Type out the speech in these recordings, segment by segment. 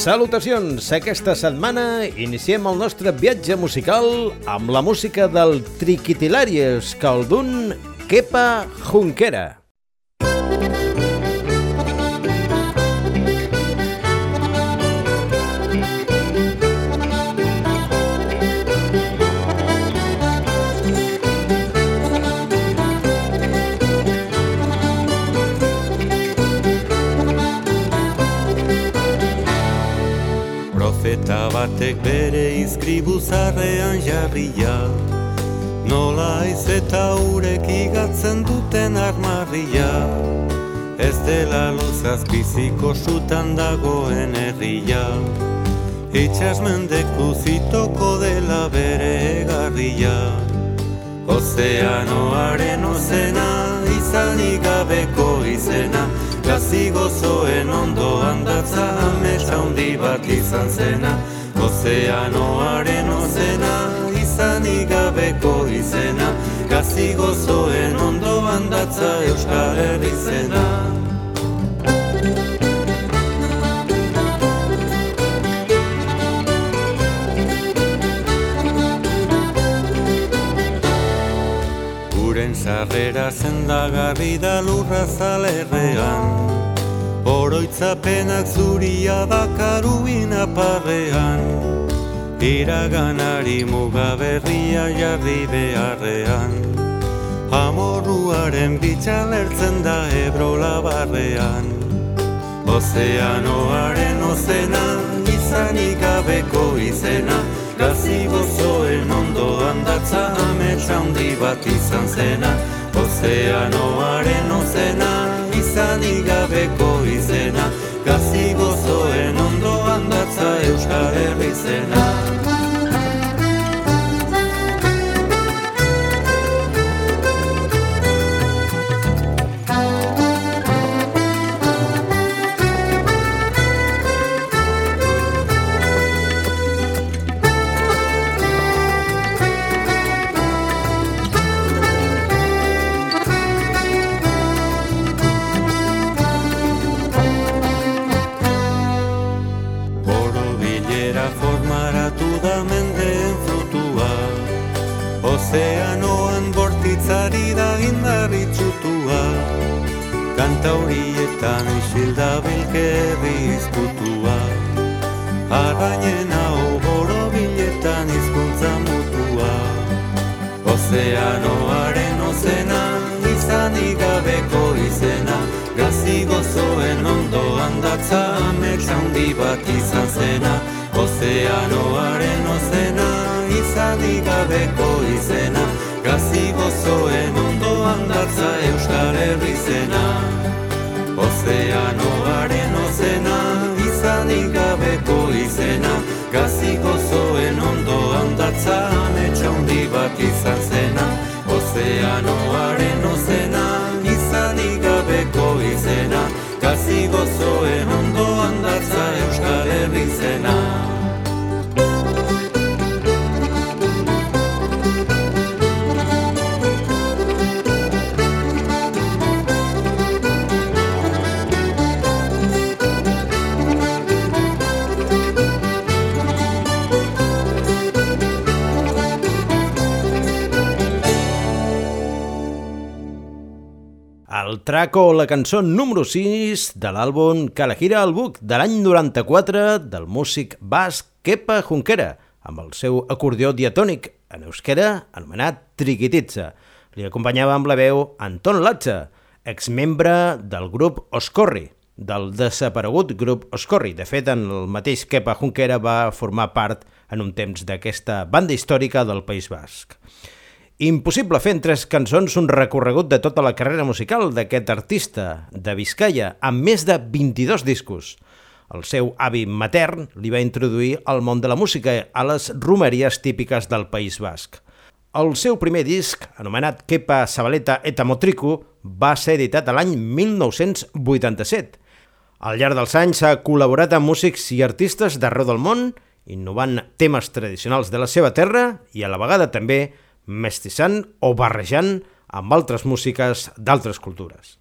Salutacions! Aquesta setmana iniciem el nostre viatge musical amb la música del Triquitilàries Caldun Kepa Junquera. Profeta batek bere izkribuzarrean jarria Nola iz eta urek igatzen duten armarria. Ez dela luzaz biziko sutan dagoen herria. Itxasmendeku zitoko dela bere egarria. Ozeanoaren ozena izanik gabeko izena Gazi gozoen ondo handatza ametsa handi bat izan zena. Ozeanoaren ozena izanik gabeko izena. Gazi gozoen ondo handatza euskal herri zena sarrera zendagarri da lurra zalerrean. Oroitzapenak zuria dakaruin aparrean. Iraganari mugaberria jarri beharrean. Amorruaren bitxalertzen da ebrola barrean Ozeanoaren ozena izanik gabeko izena Gazi gozoen ondo handatza ametsa handi bat izan zena. Ozeanoaren ozena izanik gabeko izena. Gazi gozoen ondo handatza euskal herri zena cançó número 6 de l'àlbum Calahira al Buc de l'any 94 del músic basc Kepa Junquera, amb el seu acordió diatònic en euskera anomenat Triquititza. Li acompanyava amb la veu Anton Latza, exmembre del grup Oscorri, del desaparegut grup Oscorri. De fet, en el mateix Kepa Junquera va formar part en un temps d'aquesta banda històrica del País Basc. Impossible fer en tres cançons un recorregut de tota la carrera musical d'aquest artista de Vizcaya, amb més de 22 discos. El seu avi matern li va introduir al món de la música, a les romeries típiques del País Basc. El seu primer disc, anomenat Kepa Sabaleta eta Motrico, va ser editat a l'any 1987. Al llarg dels anys ha col·laborat amb músics i artistes d'arreu del món, innovant temes tradicionals de la seva terra i a la vegada també mestissant o barrejant amb altres músiques d'altres cultures.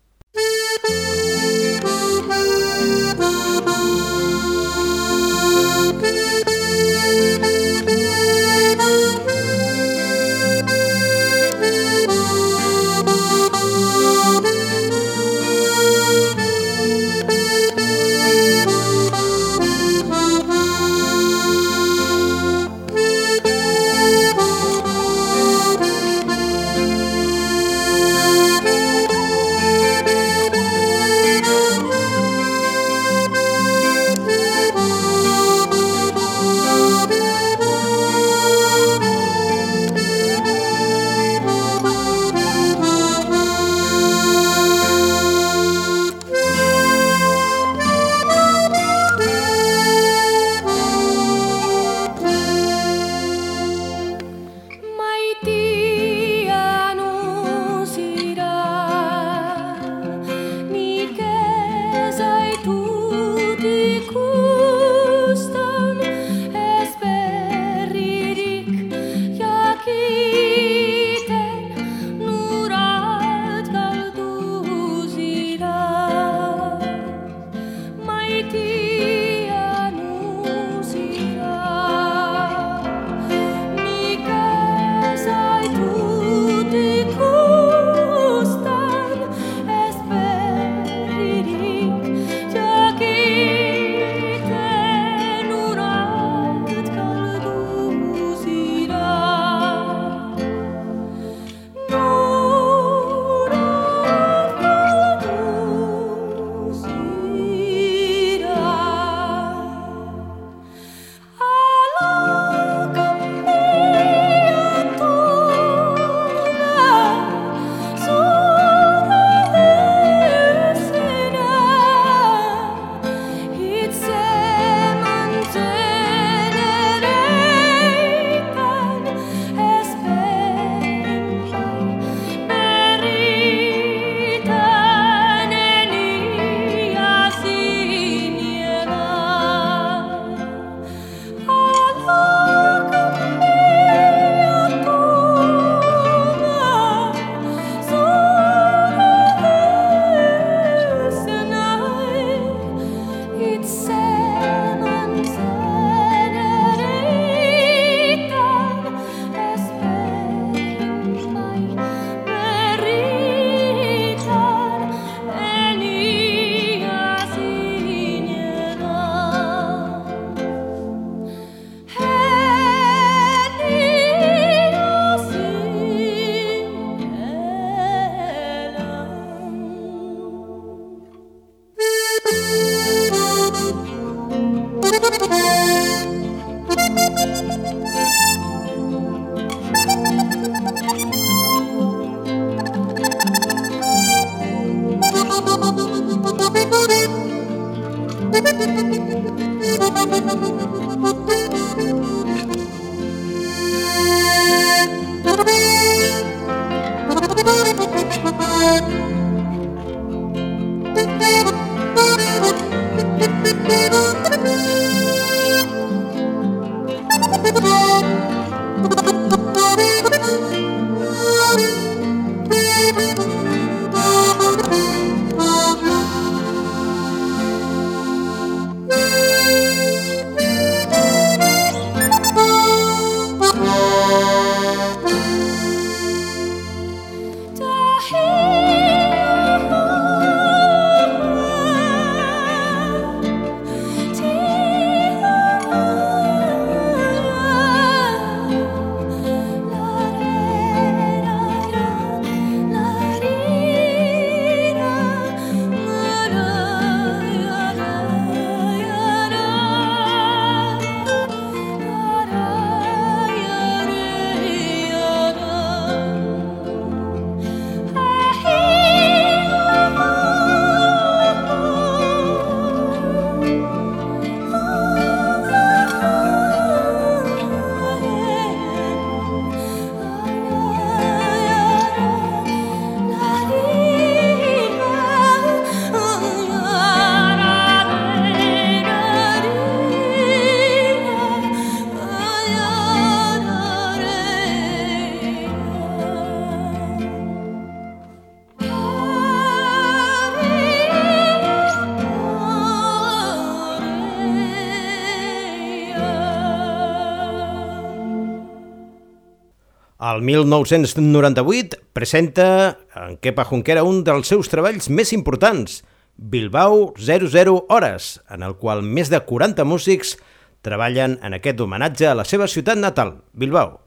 El 1998 presenta en Kepa Junquera un dels seus treballs més importants, Bilbao 00 Hores, en el qual més de 40 músics treballen en aquest homenatge a la seva ciutat natal, Bilbao.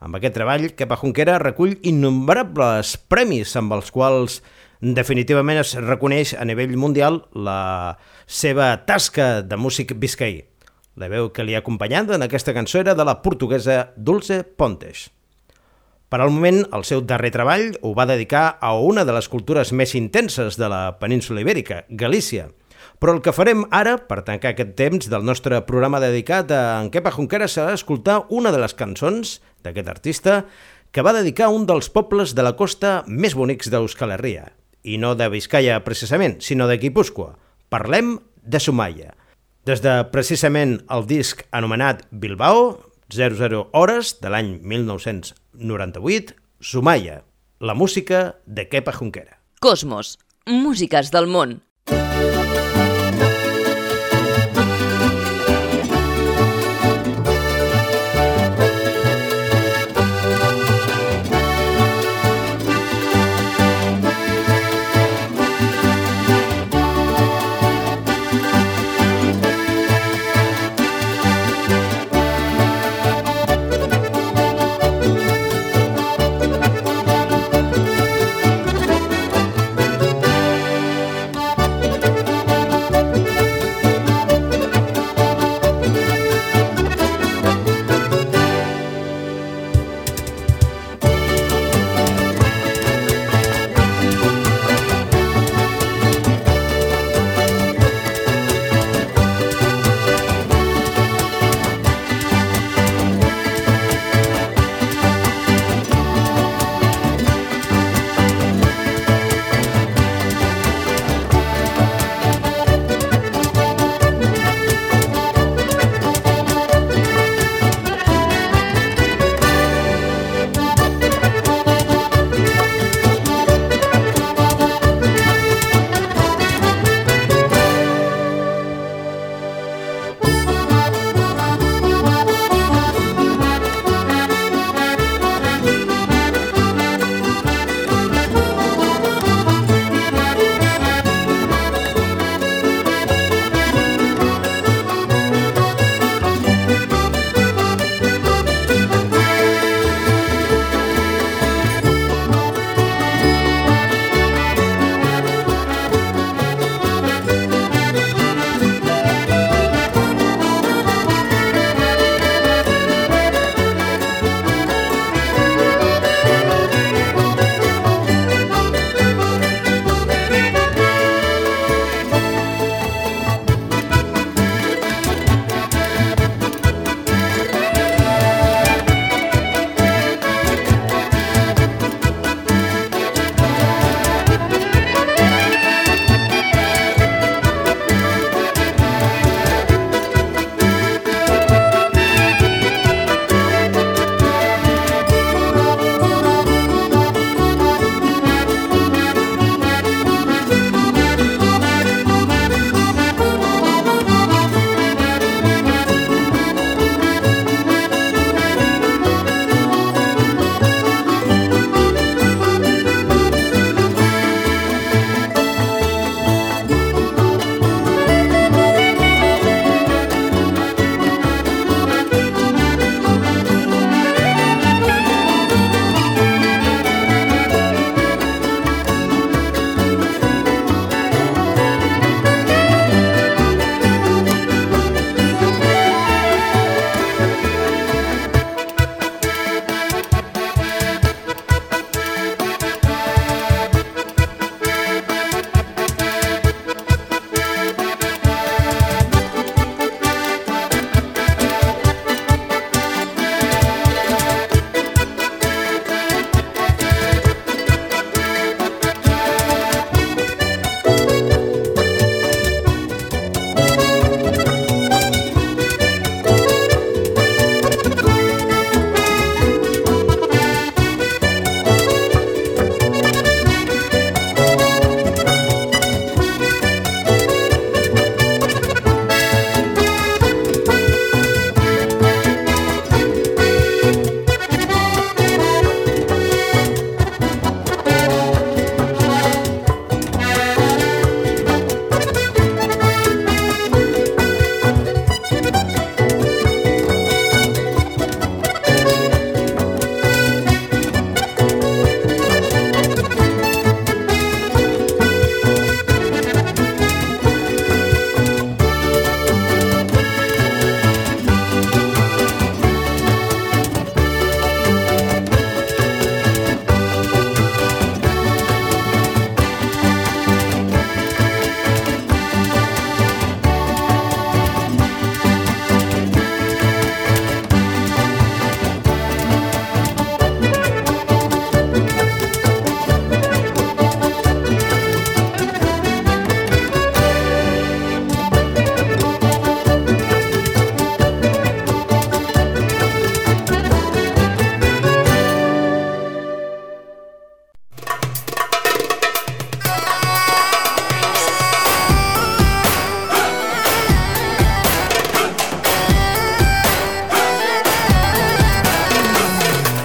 Amb aquest treball, Kepa Junquera recull innumerables premis amb els quals definitivament es reconeix a nivell mundial la seva tasca de músic biscaí. La veu que li ha acompanyat en aquesta cançó era de la portuguesa Dulce Pontes. Per al moment, el seu darrer treball ho va dedicar a una de les cultures més intenses de la península ibèrica, Galícia. Però el que farem ara, per tancar aquest temps del nostre programa dedicat a en Kepa Junquera, serà escoltar una de les cançons d'aquest artista que va dedicar a un dels pobles de la costa més bonics d'Euskal Herria. I no de Vizcaya, precisament, sinó de Guipúscoa. Parlem de Sumaya. Des de precisament el disc anomenat Bilbao, 00 hores de l'any 1998, Sumaya, la música de Kepa Junquera. Cosmos, músiques del món.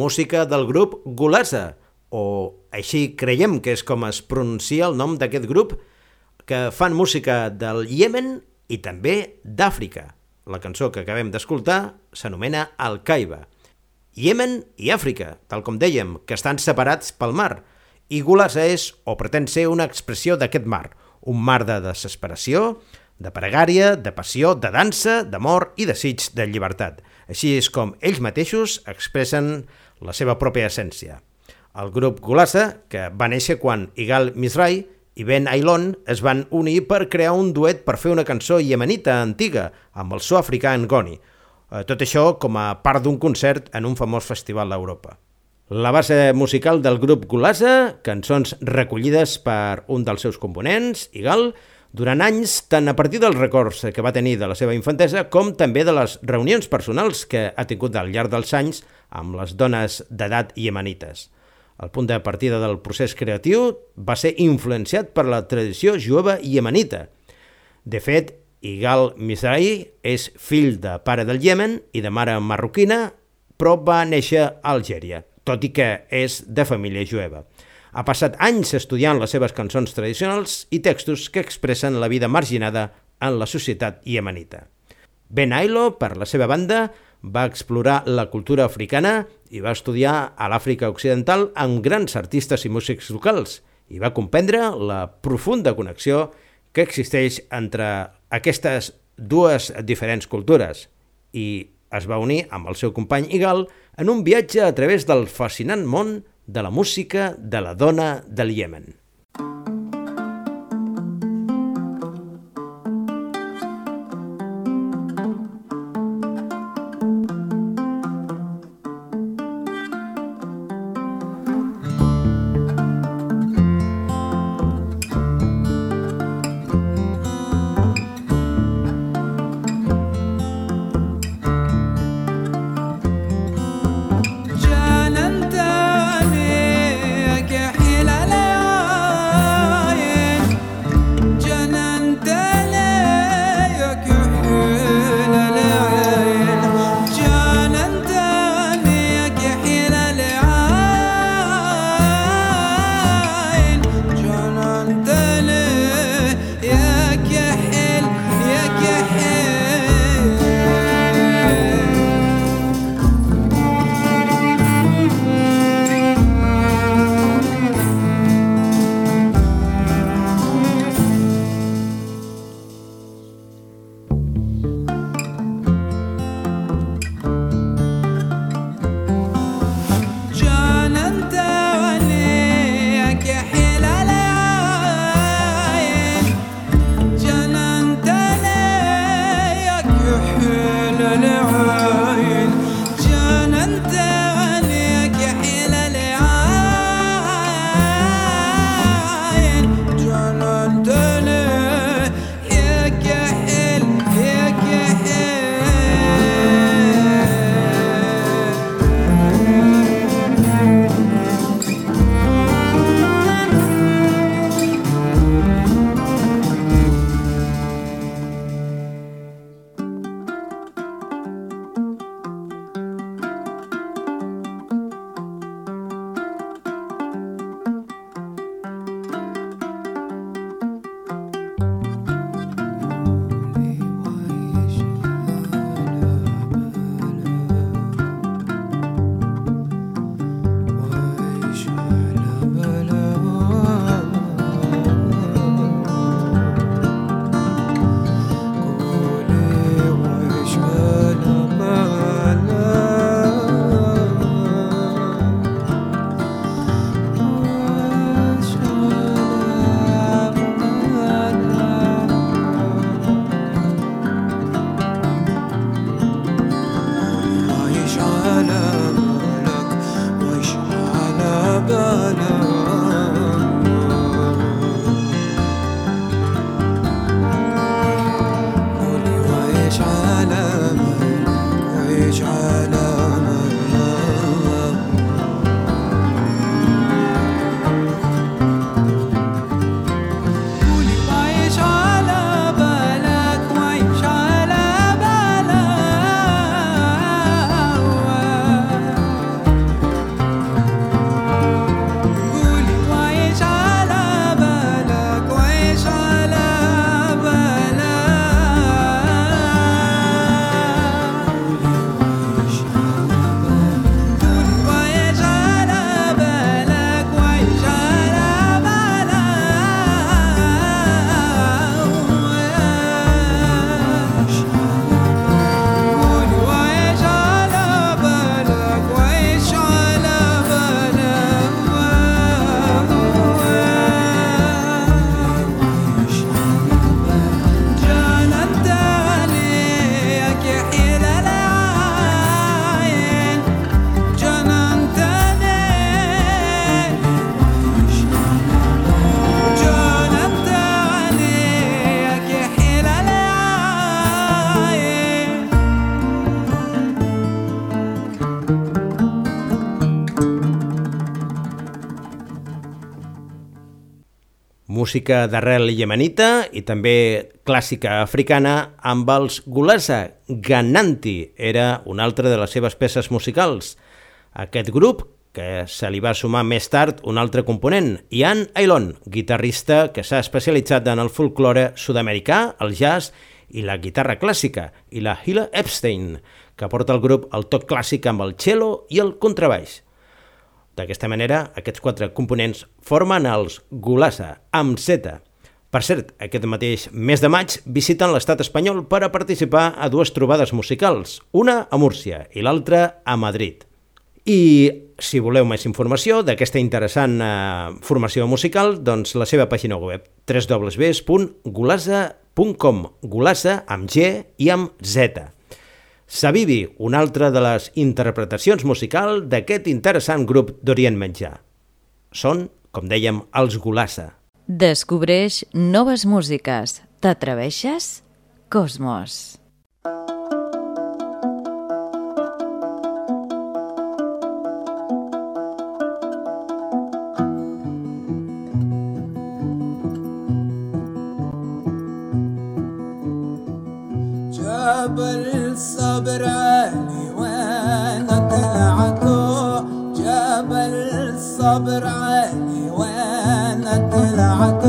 Música del grup Gulasa, o així creiem que és com es pronuncia el nom d'aquest grup, que fan música del Iemen i també d'Àfrica. La cançó que acabem d'escoltar s'anomena Al-Kaiba. Iemen i Àfrica, tal com dèiem, que estan separats pel mar, i Gulasa és, o pretén ser, una expressió d'aquest mar, un mar de desesperació, de pregària, de passió, de dansa, d'amor i desig de llibertat. Així és com ells mateixos expressen la seva pròpia essència. El grup Gulasa, que va néixer quan Igal Misrai i Ben Ailon es van unir per crear un duet per fer una cançó iemenita antiga amb el so africà Ngoni. Eh, tot això com a part d'un concert en un famós festival d'Europa. La base musical del grup Gulasa, cançons recollides per un dels seus components, Igal, durant anys, tant a partir dels records que va tenir de la seva infantesa com també de les reunions personals que ha tingut al llarg dels anys amb les dones d'edat iemenites. El punt de partida del procés creatiu va ser influenciat per la tradició jueva iemenita. De fet, Igal Mizrahi és fill de pare del Iemen i de mare marroquina, però va néixer a Algèria, tot i que és de família jueva. Ha passat anys estudiant les seves cançons tradicionals i textos que expressen la vida marginada en la societat iemenita. Ben Ailo, per la seva banda, va explorar la cultura africana i va estudiar a l'Àfrica Occidental amb grans artistes i músics locals, i va comprendre la profunda connexió que existeix entre aquestes dues diferents cultures i es va unir amb el seu company Igal en un viatge a través del fascinant món de la música de la dona del Iemen. Música d'arrel iemenita i també clàssica africana amb els Gulasa Gananti, era una altra de les seves peces musicals. Aquest grup, que se li va sumar més tard un altre component, Ian Ailon, guitarrista que s'ha especialitzat en el folklore sud-americà, el jazz i la guitarra clàssica, i la Hila Epstein, que porta el grup el toc clàssic amb el cello i el contrabaix. D'aquesta manera, aquests quatre components formen els Gulassa, amb Z. Per cert, aquest mateix mes de maig visiten l'estat espanyol per a participar a dues trobades musicals, una a Múrcia i l'altra a Madrid. I si voleu més informació d'aquesta interessant eh, formació musical, doncs la seva pàgina web www.gulasa.com Gulasa amb G i amb Z. Sabibi, una altra de les interpretacions musical d'aquest interessant grup d'Orient Menjà. Són, com dèiem, els Gulassa. Descobreix noves músiques. T'atreveixes? Cosmos. Cosmos. صبر عقلي وأنا طلعت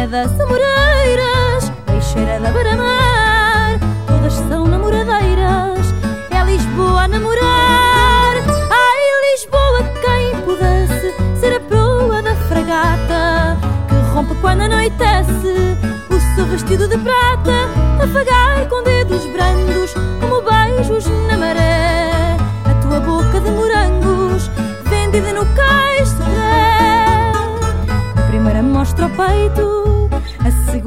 menina das amoreiras, peixeira da beira-mar, todas são namoradeiras, é Lisboa a namorar, ai Lisboa quem pudesse ser a proa da fragata, que rompe quando anoitece, o seu vestido de prata, afagar com dedos brandos, como beijos na maré, a tua boca de morangos, vendida no cais Sodré. A primeira mostra o peito,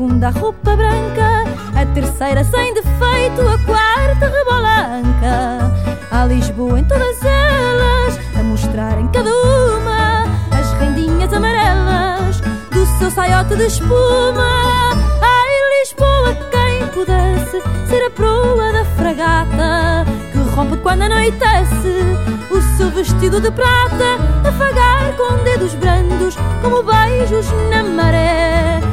segunda a roupa branca, a terceira sem defeito, a quarta rebola anca. A Lisboa em todas elas, a mostrar em cada uma as rendinhas amarelas do seu saiote de espuma. Ai, Lisboa, quem pudesse ser a proa da fragata que rompe quando anoitece o seu vestido de prata, afagar com dedos brandos como beijos na maré.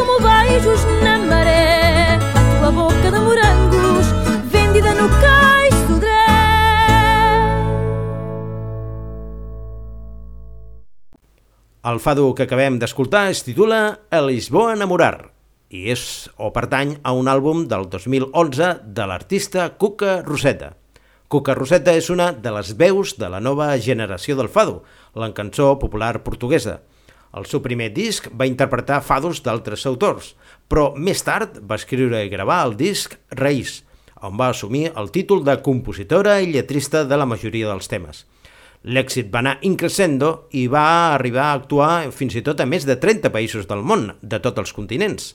beijos na maré A tua boca de morangos Vendida no cais El fado que acabem d'escoltar es titula El Lisboa enamorar i és o pertany a un àlbum del 2011 de l'artista Cuca Roseta. Cuca Roseta és una de les veus de la nova generació del fado, la cançó popular portuguesa. El seu primer disc va interpretar fados d'altres autors, però més tard va escriure i gravar el disc Reis, on va assumir el títol de compositora i lletrista de la majoria dels temes. L'èxit va anar increscendo i va arribar a actuar fins i tot a més de 30 països del món, de tots els continents.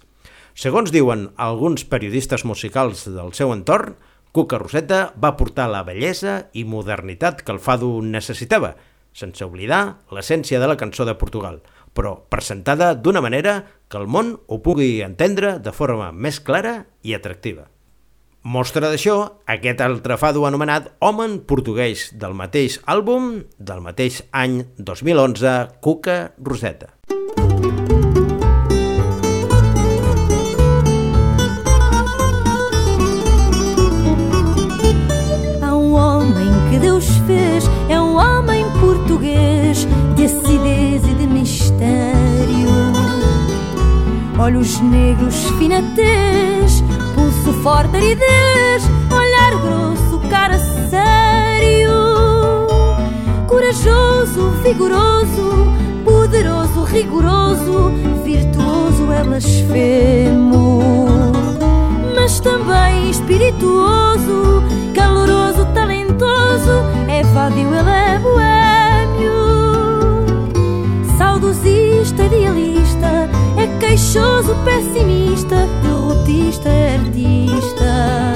Segons diuen alguns periodistes musicals del seu entorn, Cuca Roseta va portar la bellesa i modernitat que el fado necessitava, sense oblidar l'essència de la cançó de Portugal, però presentada d'una manera que el món ho pugui entendre de forma més clara i atractiva. Mostra d'això aquest altre fado anomenat Homen portuguès del mateix àlbum del mateix any 2011, Cuca Roseta. Olhos negros, fina tez, pulso forte, aridez, olhar grosso, cara sério. Corajoso, vigoroso, poderoso, rigoroso, virtuoso é blasfemo mas também espirituoso, caloroso, talentoso, é vadio, ele é boêmio. Saudosista, idealista, é queixoso, pessimista, derrotista, artista.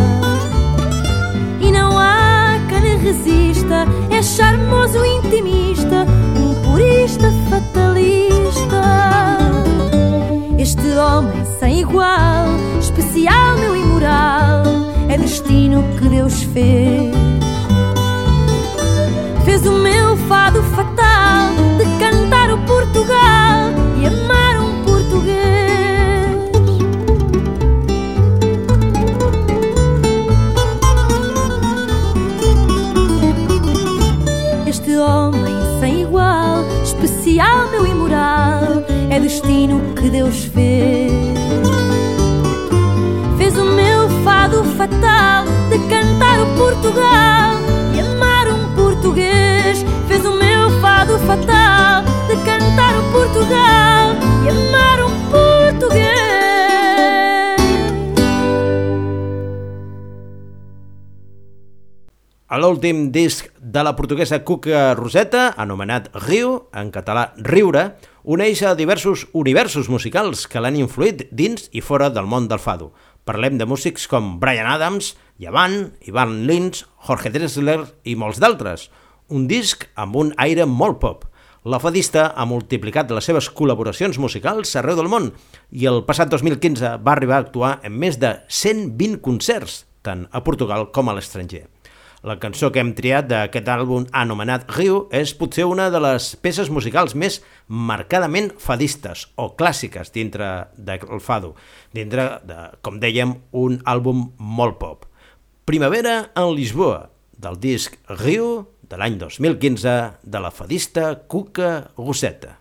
E não há quem resista, é charmoso, intimista, um purista, fatalista. Este homem sem igual, especial, meu imoral, é destino que Deus fez. Fez o meu fado fatal de cantar o Portugal e amar português. Este homem sem igual, especial, meu imoral, é destino que Deus fez. Fez o meu fado fatal de cantar o Portugal e amar um português. Fez o meu fado fatal de cantar o Portugal e amar um português. A l'últim disc de la portuguesa Cuca Roseta, anomenat Riu, en català Riure, uneix a diversos universos musicals que l'han influït dins i fora del món del fado. Parlem de músics com Brian Adams, Yavan, Ivan Lins, Jorge Drexler i molts d'altres. Un disc amb un aire molt pop. La fadista ha multiplicat les seves col·laboracions musicals arreu del món i el passat 2015 va arribar a actuar en més de 120 concerts, tant a Portugal com a l'estranger. La cançó que hem triat d'aquest àlbum anomenat Riu és potser una de les peces musicals més marcadament fadistes o clàssiques dintre del fado, dintre de, com dèiem, un àlbum molt pop. Primavera en Lisboa, del disc Riu de l'any 2015 de la fadista Cuca Gosseta.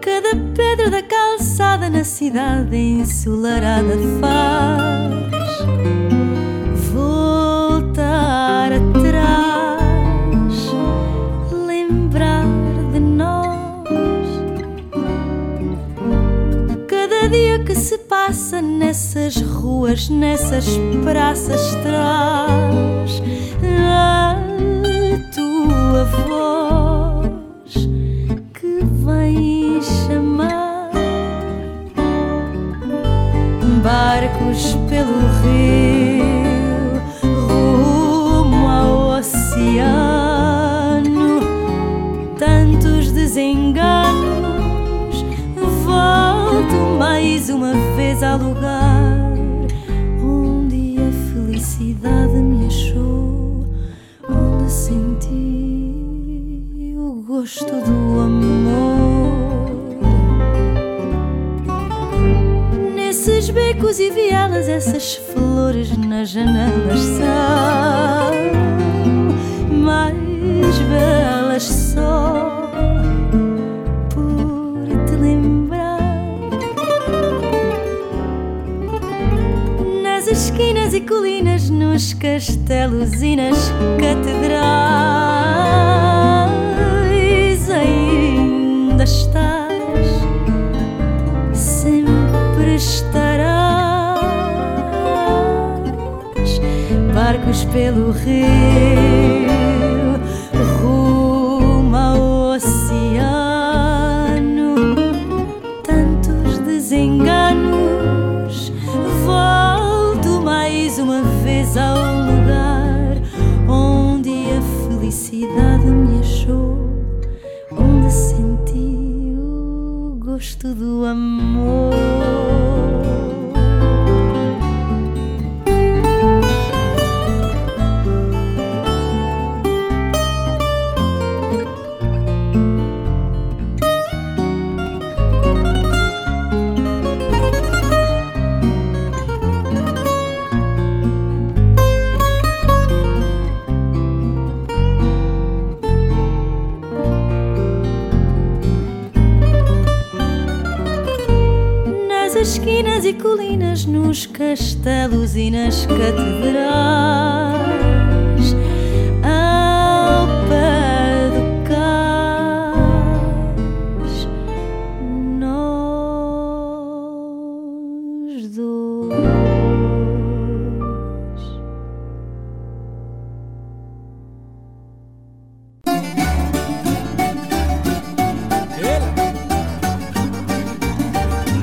Cada pedra da calçada na cidade ensolarada faz voltar atrás, lembrar de nós. Cada dia que se passa nessas ruas, nessas praças, traz a tua voz essas flores nas janelas são mais belas só esquinas e colinas, nos castelos e nas catedrais, pelo rei.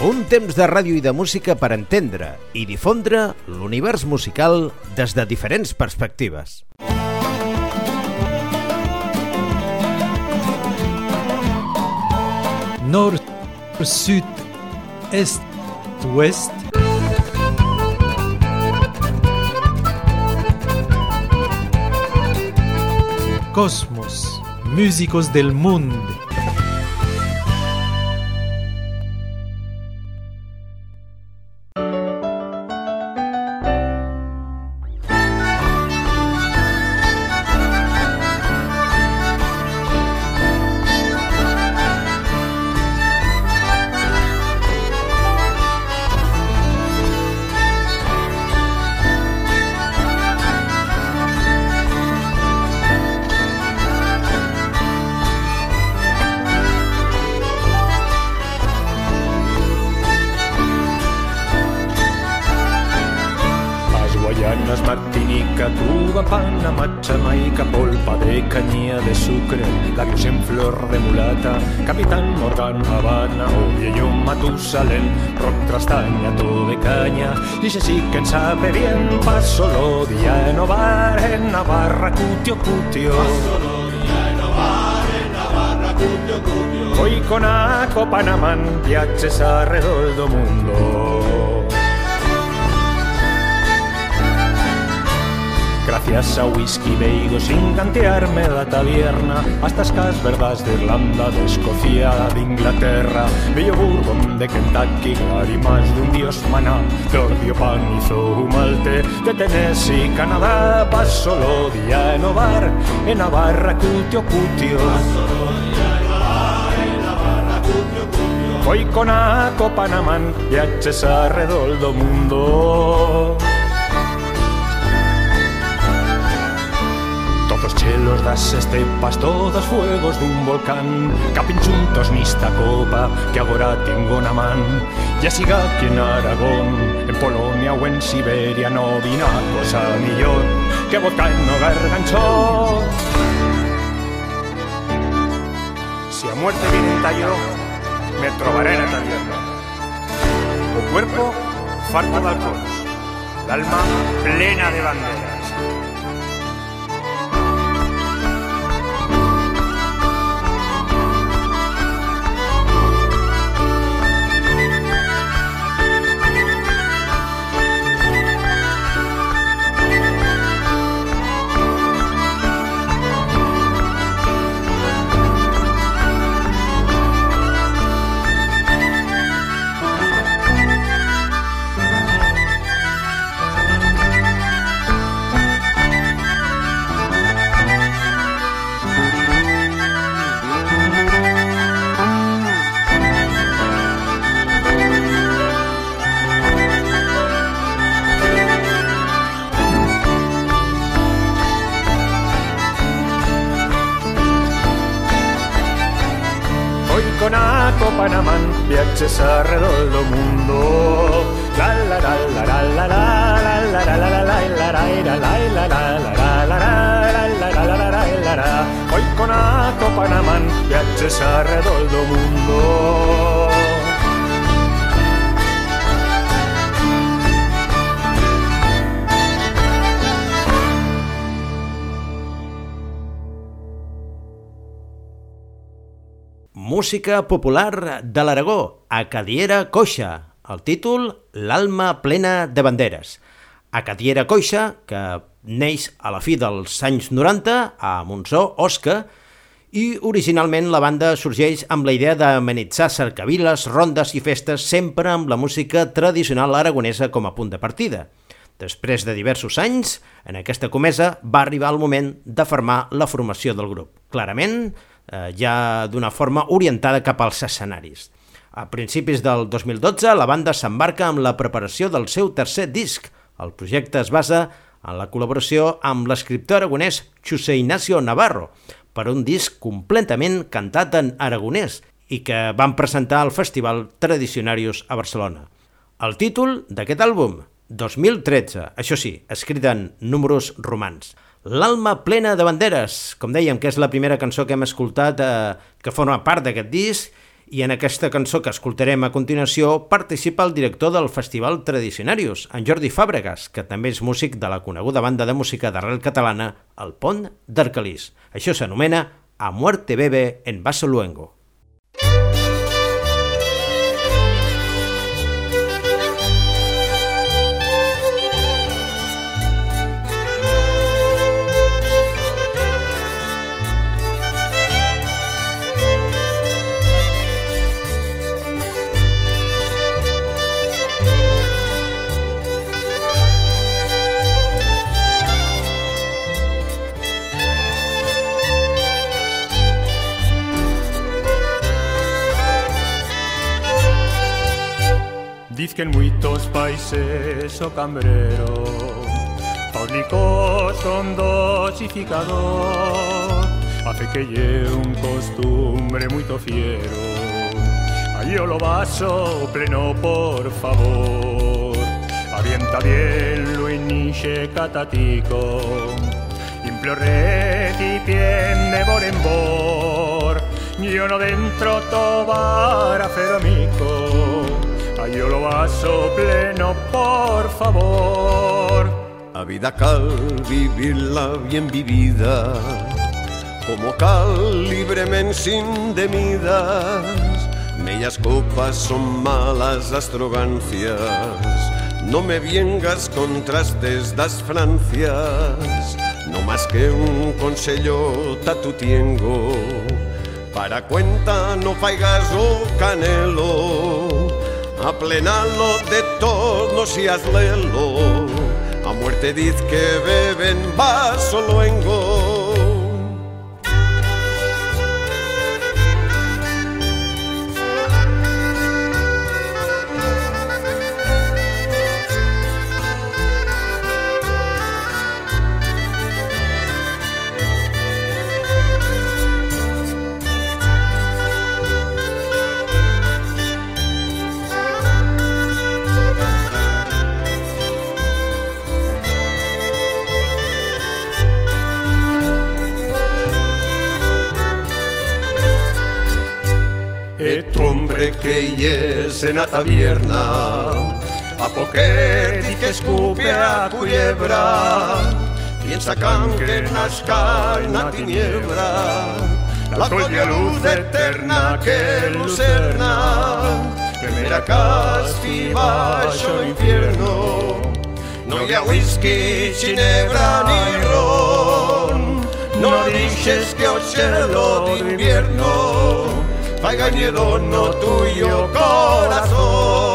Un temps de ràdio i de música per entendre i difondre l'univers musical des de diferents perspectives. nord, sud, est, ouest. Cosmos, músicos del mundo. Flor de mulata, Capitán Morgan, Habana, o viejo Matusalén, rock trastaña, todo de caña, y se sí que sabe bien, paso lo día en Ovar, en Navarra, cutio, cutio. Hoy con Aco Panamán, viajes alrededor del mundo. Gracias a whisky beigo sin cantearme la taberna Hasta escas verdades de Irlanda, de Escocia, de Inglaterra Bello Bourbon, de Kentucky, y más de un dios maná De ordio panizo malte, de Tennessee, Canadá Paso lo día en Ovar, en Navarra, cutio, cutio. Hoy con Aco Panamán, viajes alrededor del mundo Todos chelos das estepas, todos fuegos dun volcán. Capinchuntos nista copa que agora tengo na man. Ya siga aquí en Aragón, en Polonia ou en Siberia No vina cosa millón que vodka no garganchón Si a muerte viene tallo, me trobaré en la taberna O cuerpo farto de alcohol, l'alma plena de banderas Música popular de l'Aragó, Acadiera Coixa. El títol, L'alma plena de banderes. Acadiera Coixa, que neix a la fi dels anys 90 a Montsó, Osca, i originalment la banda sorgeix amb la idea d'amenitzar cercaviles, rondes i festes sempre amb la música tradicional aragonesa com a punt de partida. Després de diversos anys, en aquesta comesa va arribar el moment de formar la formació del grup. Clarament, eh, ja d'una forma orientada cap als escenaris. A principis del 2012, la banda s'embarca amb la preparació del seu tercer disc. El projecte es basa en la col·laboració amb l'escriptor aragonès José Ignacio Navarro per un disc completament cantat en aragonès i que van presentar al Festival Tradicionarius a Barcelona. El títol d'aquest àlbum, 2013, això sí, escrit en números romans. L'alma plena de banderes, com dèiem, que és la primera cançó que hem escoltat eh, que forma part d'aquest disc, i en aquesta cançó que escoltarem a continuació participa el director del Festival Tradicionarius, en Jordi Fàbregas, que també és músic de la coneguda banda de música d'arrel catalana, El Pont d'Arcalís. Això s'anomena A muerte bebe en vaso luengo. Diz que en muitos países o cambrero Fábricos con dosificador. Hace que lle un costumbre muito fiero Aí o lo vaso pleno por favor. Avienta bien lo iniche catatico. Limpio recipiente bor en bor. Yo no dentro tobar a fermico Ay, yo lo vaso pleno, por favor. A vida cal vivirla bien vivida, como cal libremente sin demidas. Mellas copas son malas astrogancias, no me viengas con trastes das Francias, no más que un consello tatutiengo, para cuenta no faigas o canelo, aplenalo de todo, no seas lelo. A muerte diz que beben vaso luengo. La taberna, a poquet y que escupe a culebra, piensa que nazca en la tiniebra, la colla luz eterna que lucerna, primera castiga yo infierno, no hay whisky, ginebra ni ron, no dices que o cielo de invierno, traiga en el horno tuyo corazón.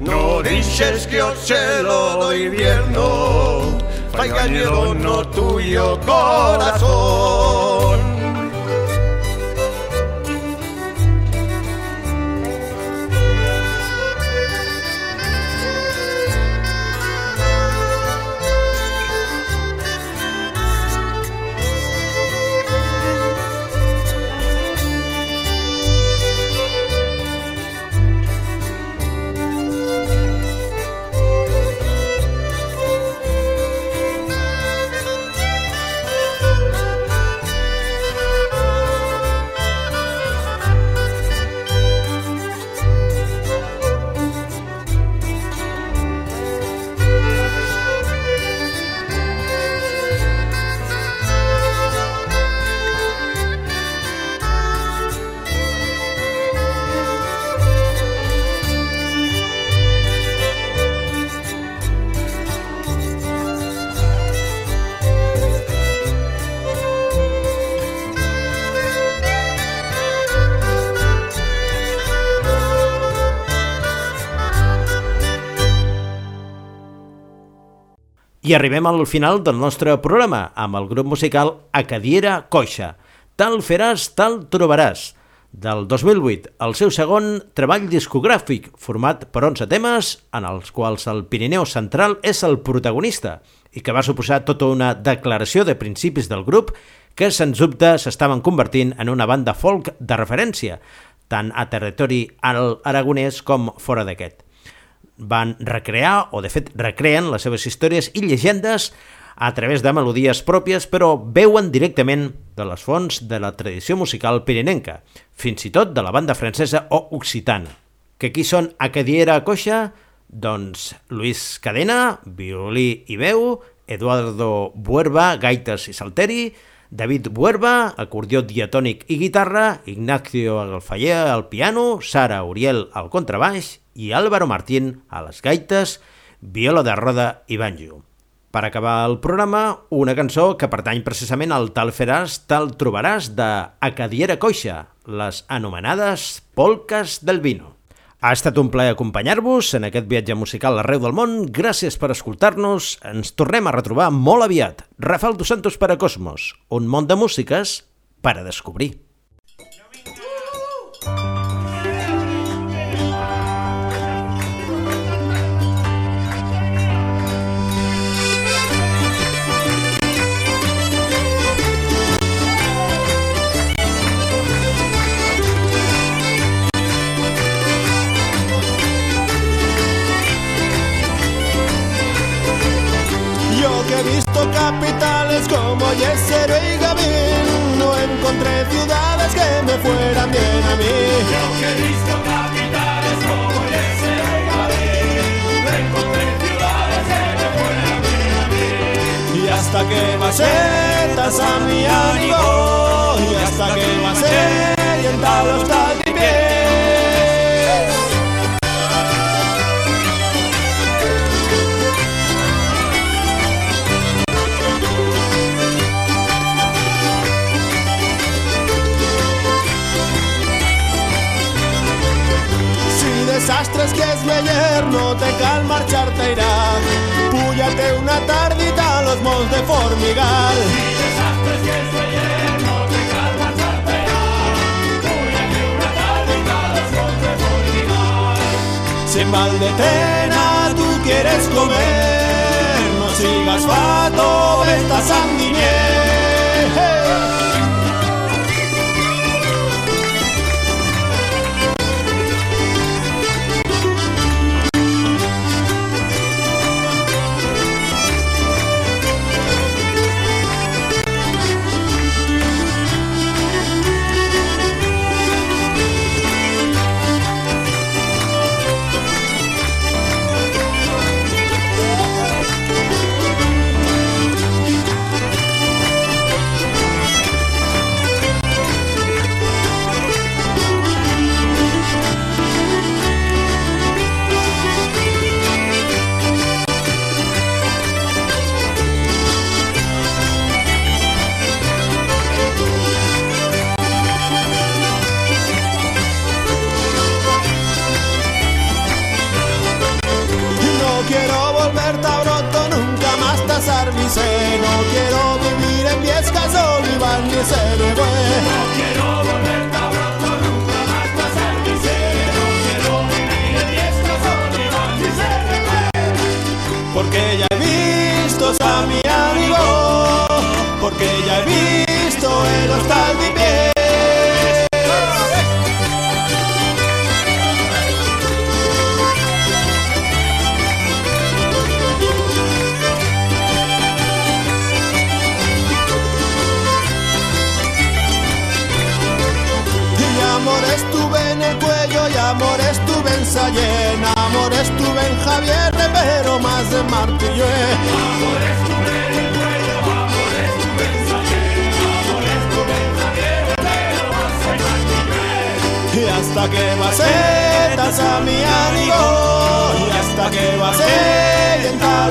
No dices que os se lo invierno, traiga en el horno tuyo corazón. I arribem al final del nostre programa amb el grup musical Acadiera Coixa. Tal faràs, tal trobaràs. Del 2008, el seu segon treball discogràfic, format per 11 temes, en els quals el Pirineu Central és el protagonista i que va suposar tota una declaració de principis del grup que, sens dubte, s'estaven convertint en una banda folk de referència, tant a territori aragonès com fora d'aquest van recrear, o de fet recreen les seves històries i llegendes a través de melodies pròpies, però veuen directament de les fonts de la tradició musical pirinenca, fins i tot de la banda francesa o occitana. Que qui són Acadiera Coixa? Doncs Luis Cadena, violí i veu, Eduardo Buerba, gaites i salteri, David Buerba, acordió diatònic i guitarra, Ignacio Agalfaller al piano, Sara Uriel al contrabaix i Álvaro Martín a les gaites, viola de roda i banjo. Per acabar el programa, una cançó que pertany precisament al Tal Feràs, Tal Trobaràs de Acadiera Coixa, les anomenades Polques del Vino. Ha estat un plaer acompanyar-vos en aquest viatge musical arreu del món. Gràcies per escoltar-nos. Ens tornem a retrobar molt aviat. Rafael Dos Santos per a Cosmos, un món de músiques per a descobrir. Como Yesero y Gavín. No encontré ciudades que me fueran bien a mí. Yo que he visto capitales como Yesero y Gavín. No encontré ciudades que me fueran bien a mí. Y hasta que macetas a mi amigo. Y hasta que masé y en talos tal desastres que es veyer, no te cal. Púllate una tardita a los monts de Formigal. Si que es no te cal. Púllate una tardita a los monts de Formigal. Si en Valdetena tú quieres comer, no sigas fato, esta Sanguinier. no quiero vivir en Viesca, Sullivan dice me voy. No quiero volver Tabraco nunca más pasar, dice no quiero vivir en Viesca, Sullivan dice me voy. Porque ya he visto a mi amigo. Estuve en estuve en Javier, pero más de martillo. Amor estuve en el cuello, amor estuve en Sayén, amor estuve en Javier, pero más de martillo. Y hasta que macetas a mi amigo, y hasta que pasé y en tal